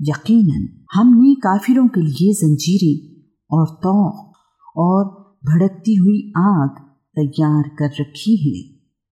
यकीनन, हमने काफिरों के लिए जंजीरें और तौ और भड़कती हुई आग तैयार कर रखी है।